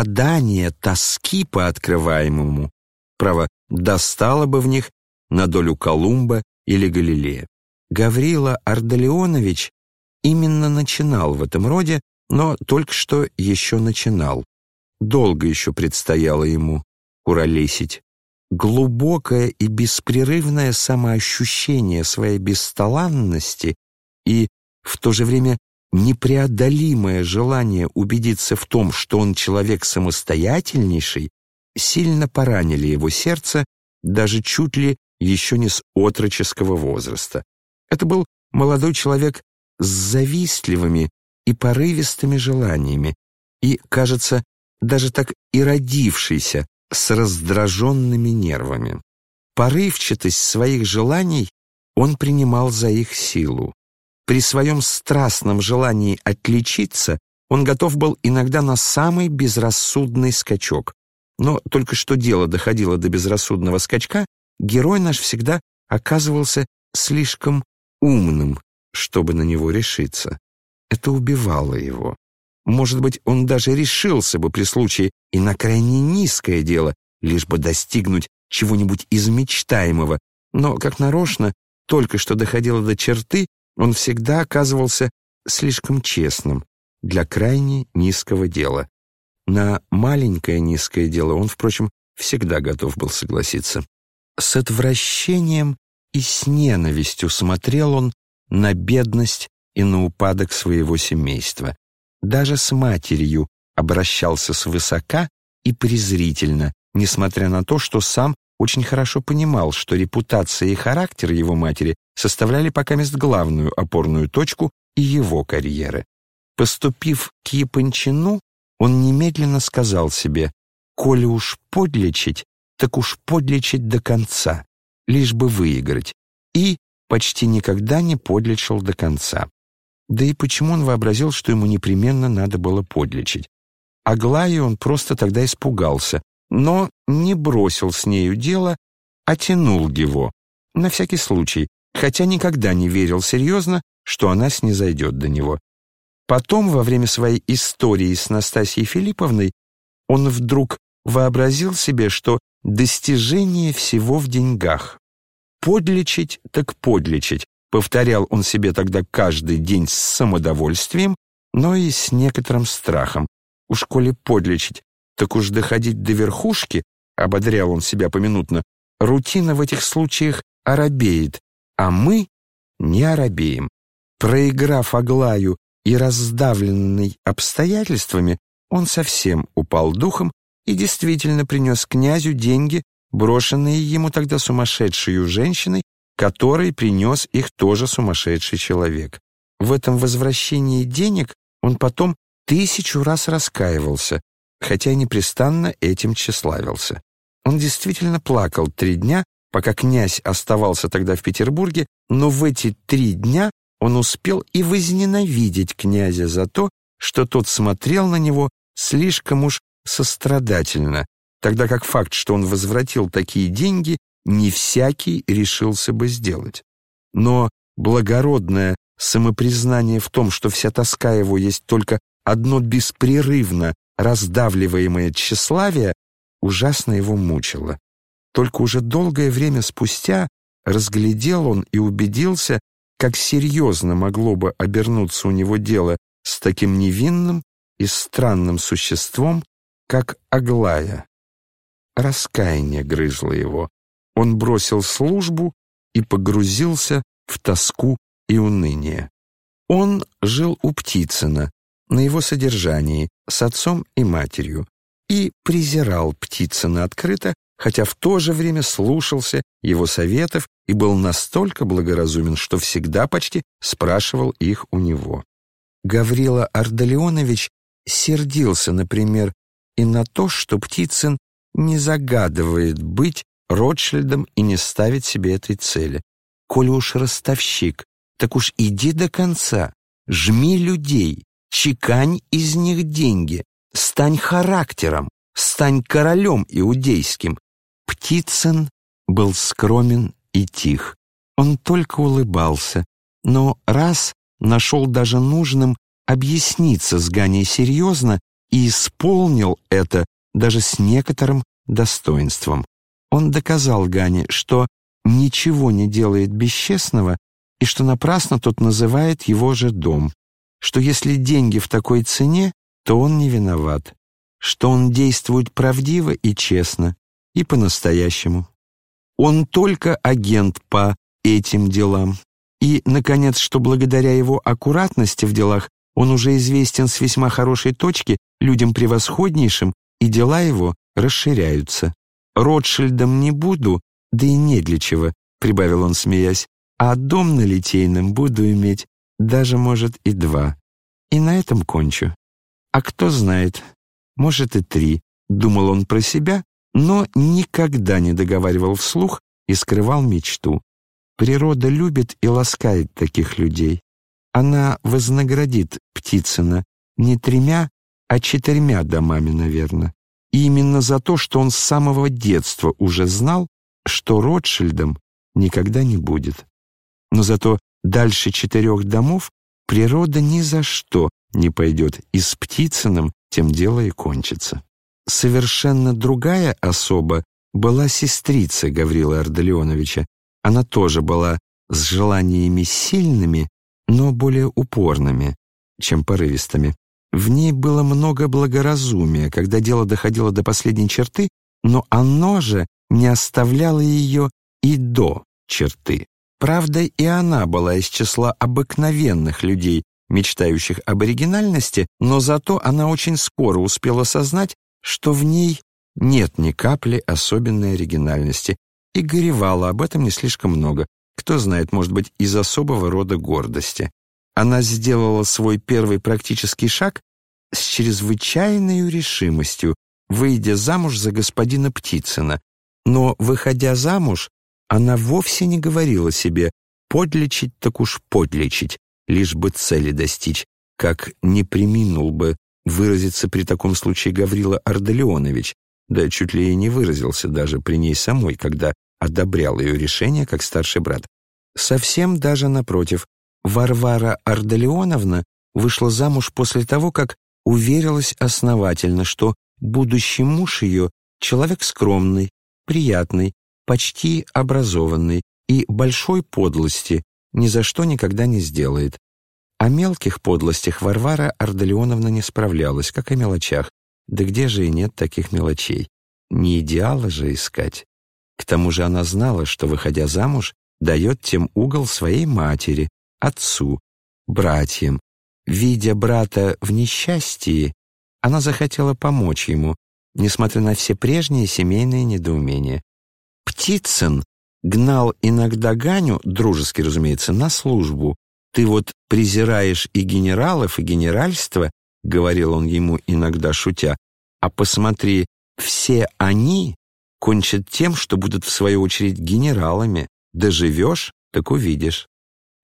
страдания, тоски по открываемому, право, достало бы в них на долю Колумба или Галилея. Гаврила Ардалионович именно начинал в этом роде, но только что еще начинал. Долго еще предстояло ему куролесить. Глубокое и беспрерывное самоощущение своей бесталанности и в то же время непреодолимое желание убедиться в том, что он человек самостоятельнейший, сильно поранили его сердце даже чуть ли еще не с отроческого возраста. Это был молодой человек с завистливыми и порывистыми желаниями и, кажется, даже так и родившийся с раздраженными нервами. Порывчатость своих желаний он принимал за их силу. При своем страстном желании отличиться он готов был иногда на самый безрассудный скачок. Но только что дело доходило до безрассудного скачка, герой наш всегда оказывался слишком умным, чтобы на него решиться. Это убивало его. Может быть, он даже решился бы при случае и на крайне низкое дело, лишь бы достигнуть чего-нибудь из мечтаемого, но, как нарочно, только что доходило до черты, он всегда оказывался слишком честным для крайне низкого дела. На маленькое низкое дело он, впрочем, всегда готов был согласиться. С отвращением и с ненавистью смотрел он на бедность и на упадок своего семейства. Даже с матерью обращался свысока и презрительно, несмотря на то, что сам очень хорошо понимал, что репутация и характер его матери составляли пока мест главную опорную точку и его карьеры. Поступив к Япончину, он немедленно сказал себе, «Коли уж подлечить, так уж подлечить до конца, лишь бы выиграть». И почти никогда не подлечил до конца. Да и почему он вообразил, что ему непременно надо было подлечить? Аглаи он просто тогда испугался, но не бросил с нею дело, а тянул его, на всякий случай, хотя никогда не верил серьезно, что она снизойдет до него. Потом, во время своей истории с Настасьей Филипповной, он вдруг вообразил себе, что достижение всего в деньгах. Подлечить так подлечить, Повторял он себе тогда каждый день с самодовольствием, но и с некоторым страхом. Уж коли подлечить, так уж доходить до верхушки, ободрял он себя поминутно, рутина в этих случаях оробеет, а мы не оробеем. Проиграв Аглаю и раздавленный обстоятельствами, он совсем упал духом и действительно принес князю деньги, брошенные ему тогда сумасшедшей женщиной который принес их тоже сумасшедший человек. В этом возвращении денег он потом тысячу раз раскаивался, хотя непрестанно этим тщеславился. Он действительно плакал три дня, пока князь оставался тогда в Петербурге, но в эти три дня он успел и возненавидеть князя за то, что тот смотрел на него слишком уж сострадательно, тогда как факт, что он возвратил такие деньги, не всякий решился бы сделать. Но благородное самопризнание в том, что вся тоска его есть только одно беспрерывно раздавливаемое тщеславие, ужасно его мучило. Только уже долгое время спустя разглядел он и убедился, как серьезно могло бы обернуться у него дело с таким невинным и странным существом, как Аглая. Раскаяние грызло его, он бросил службу и погрузился в тоску и уныние. Он жил у Птицына, на его содержании, с отцом и матерью, и презирал Птицына открыто, хотя в то же время слушался его советов и был настолько благоразумен, что всегда почти спрашивал их у него. Гаврила Ардалионович сердился, например, и на то, что Птицын не загадывает быть Ротшильдом и не ставить себе этой цели. Коли уж ростовщик, так уж иди до конца, жми людей, чекань из них деньги, стань характером, стань королем иудейским. Птицын был скромен и тих. Он только улыбался, но раз нашел даже нужным объясниться с Ганей серьезно и исполнил это даже с некоторым достоинством. Он доказал Гане, что ничего не делает бесчестного и что напрасно тот называет его же дом, что если деньги в такой цене, то он не виноват, что он действует правдиво и честно, и по-настоящему. Он только агент по этим делам. И, наконец, что благодаря его аккуратности в делах он уже известен с весьма хорошей точки людям превосходнейшим, и дела его расширяются. Ротшильдом не буду, да и не для чего, прибавил он, смеясь, а дом на Литейном буду иметь, даже, может, и два. И на этом кончу. А кто знает, может и три, думал он про себя, но никогда не договаривал вслух и скрывал мечту. Природа любит и ласкает таких людей. Она вознаградит Птицына не тремя, а четырьмя домами, наверное. И именно за то, что он с самого детства уже знал, что Ротшильдом никогда не будет. Но зато дальше четырех домов природа ни за что не пойдет, и с Птицыным тем дело и кончится. Совершенно другая особа была сестрица Гаврила Ардалионовича. Она тоже была с желаниями сильными, но более упорными, чем порывистыми. В ней было много благоразумия, когда дело доходило до последней черты, но оно же не оставляло ее и до черты. Правда, и она была из числа обыкновенных людей, мечтающих об оригинальности, но зато она очень скоро успела сознать, что в ней нет ни капли особенной оригинальности, и горевала об этом не слишком много, кто знает, может быть, из особого рода гордости. Она сделала свой первый практический шаг с чрезвычайной решимостью, выйдя замуж за господина Птицына. Но, выходя замуж, она вовсе не говорила себе «подлечить так уж подлечить», лишь бы цели достичь, как не приминул бы выразиться при таком случае Гаврила Ардалионович, да чуть ли и не выразился даже при ней самой, когда одобрял ее решение как старший брат. Совсем даже напротив, Варвара Ардалионовна вышла замуж после того, как уверилась основательно, что будущий муж ее — человек скромный, приятный, почти образованный и большой подлости ни за что никогда не сделает. О мелких подлостях Варвара Ардалионовна не справлялась, как о мелочах. Да где же и нет таких мелочей? Не идеала же искать. К тому же она знала, что, выходя замуж, дает тем угол своей матери, отцу, братьям. Видя брата в несчастье, она захотела помочь ему, несмотря на все прежние семейные недоумения. Птицын гнал иногда Ганю, дружески, разумеется, на службу. «Ты вот презираешь и генералов, и генеральство», — говорил он ему иногда шутя, «а посмотри, все они кончат тем, что будут в свою очередь генералами. Доживешь, так увидишь».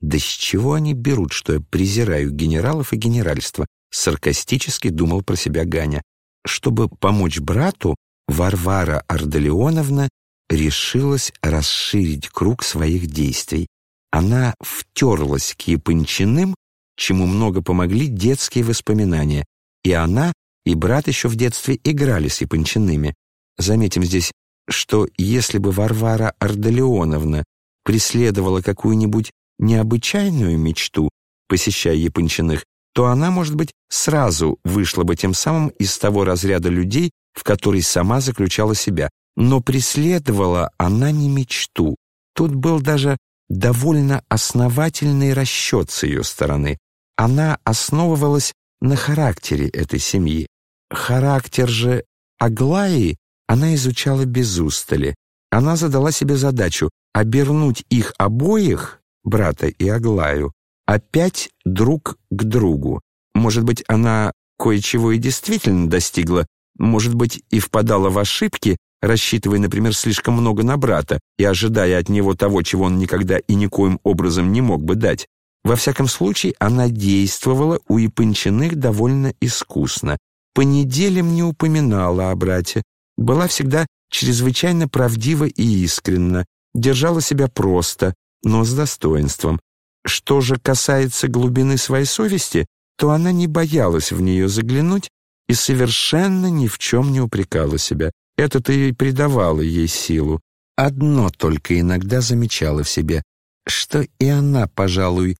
«Да с чего они берут, что я презираю генералов и генеральство?» Саркастически думал про себя Ганя. Чтобы помочь брату, Варвара Ардалионовна решилась расширить круг своих действий. Она втерлась к Япончиным, чему много помогли детские воспоминания, и она, и брат еще в детстве играли с Япончиными. Заметим здесь, что если бы Варвара Ардалионовна преследовала какую-нибудь необычайную мечту, посещая Япончиных, то она, может быть, сразу вышла бы тем самым из того разряда людей, в который сама заключала себя. Но преследовала она не мечту. Тут был даже довольно основательный расчет с ее стороны. Она основывалась на характере этой семьи. Характер же Аглаи она изучала без устали. Она задала себе задачу обернуть их обоих брата и Аглаю, опять друг к другу. Может быть, она кое-чего и действительно достигла, может быть, и впадала в ошибки, рассчитывая, например, слишком много на брата и ожидая от него того, чего он никогда и никоим образом не мог бы дать. Во всяком случае, она действовала у Япончиных довольно искусно. По неделям не упоминала о брате, была всегда чрезвычайно правдива и искренна, держала себя просто, но с достоинством. Что же касается глубины своей совести, то она не боялась в нее заглянуть и совершенно ни в чем не упрекала себя. Это-то и придавало ей силу. Одно только иногда замечала в себе, что и она, пожалуй,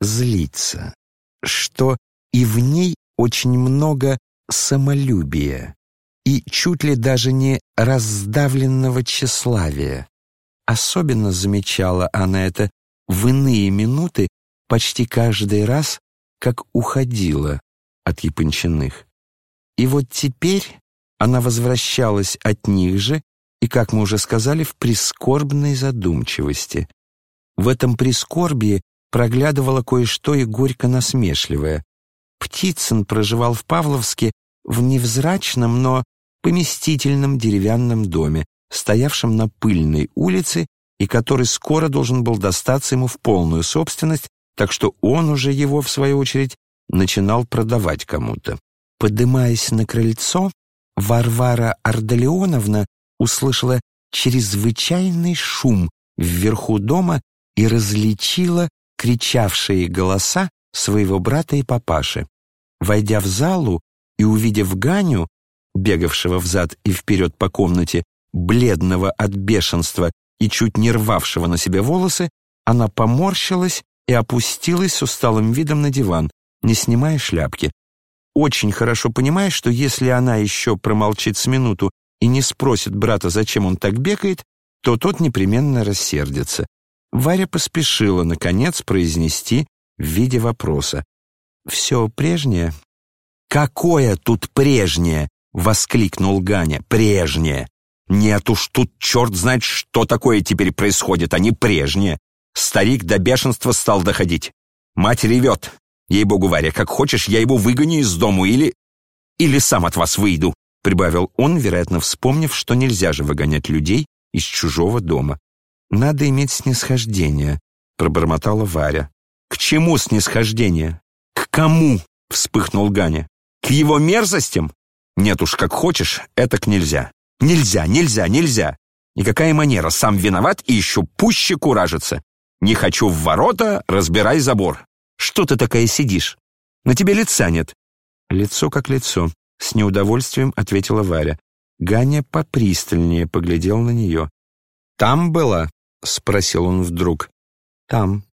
злится, что и в ней очень много самолюбия и чуть ли даже не раздавленного тщеславия. Особенно замечала она это в иные минуты почти каждый раз, как уходила от Япончиных. И вот теперь она возвращалась от них же и, как мы уже сказали, в прискорбной задумчивости. В этом прискорбии проглядывало кое-что и горько насмешливое. Птицын проживал в Павловске в невзрачном, но поместительном деревянном доме, стоявшем на пыльной улице и который скоро должен был достаться ему в полную собственность, так что он уже его, в свою очередь, начинал продавать кому-то. Подымаясь на крыльцо, Варвара Ардалионовна услышала чрезвычайный шум вверху дома и различила кричавшие голоса своего брата и папаши. Войдя в залу и увидев Ганю, бегавшего взад и вперед по комнате, бледного от бешенства и чуть не рвавшего на себе волосы, она поморщилась и опустилась с усталым видом на диван, не снимая шляпки. Очень хорошо понимая, что если она еще промолчит с минуту и не спросит брата, зачем он так бегает, то тот непременно рассердится. Варя поспешила, наконец, произнести в виде вопроса. «Все прежнее?» «Какое тут прежнее?» — воскликнул Ганя. «Прежнее! Нет уж, тут черт знает, что такое теперь происходит, а не прежнее. Старик до бешенства стал доходить. Мать ревет. Ей-богу, Варя, как хочешь, я его выгоню из дому или... Или сам от вас выйду», — прибавил он, вероятно, вспомнив, что нельзя же выгонять людей из чужого дома. «Надо иметь снисхождение», — пробормотала Варя. «К чему снисхождение? К кому?» — вспыхнул Ганя. «К его мерзостям? Нет уж, как хочешь, это к нельзя. Нельзя, нельзя, нельзя. Никакая манера, сам виноват и еще пуще куражится. Не хочу в ворота, разбирай забор. Что ты такая сидишь? На тебе лица нет». «Лицо как лицо», — с неудовольствием ответила Варя. Ганя попристальнее поглядел на нее. «Там была?» — спросил он вдруг. «Там».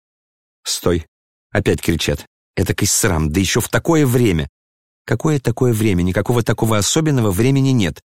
«Стой!» — опять кричат. «Этакой срам, да еще в такое время!» «Какое такое время? Никакого такого особенного времени нет.